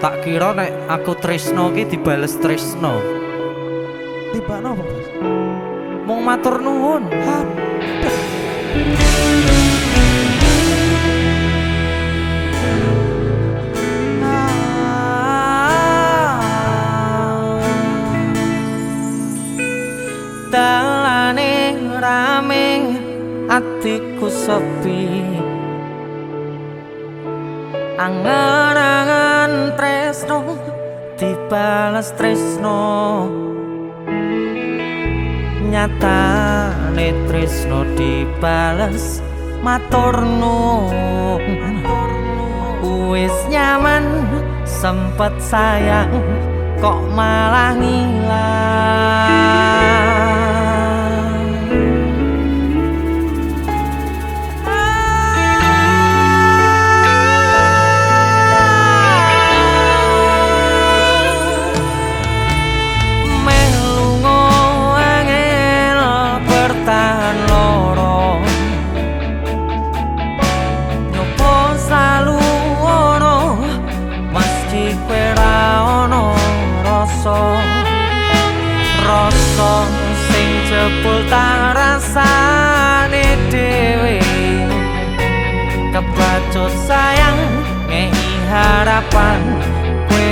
Tak kira nek aku tresno ki dibales tresno. Tiba nopo, Bos? Mung matur nuwun. Dalane rame atiku sepi Angan-angan tresno dibalas tresno. Nyatane tresno dibales matur nuwun Wis nyaman sempet sayang kok malah ngilang jebul tak rasane dhewe. Kebacut sayang ngei harapan kue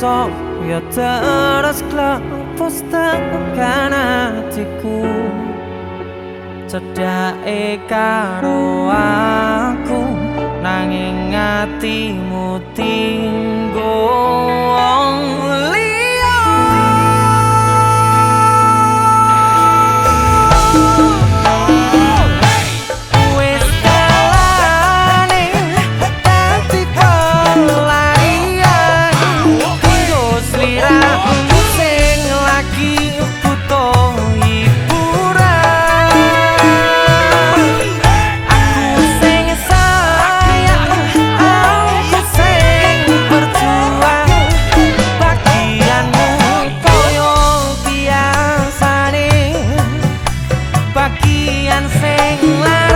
Sok ya terus klepus tekan hatiku Cedake karo aku Nanging hatimu tinggo something like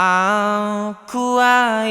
아쿠아이.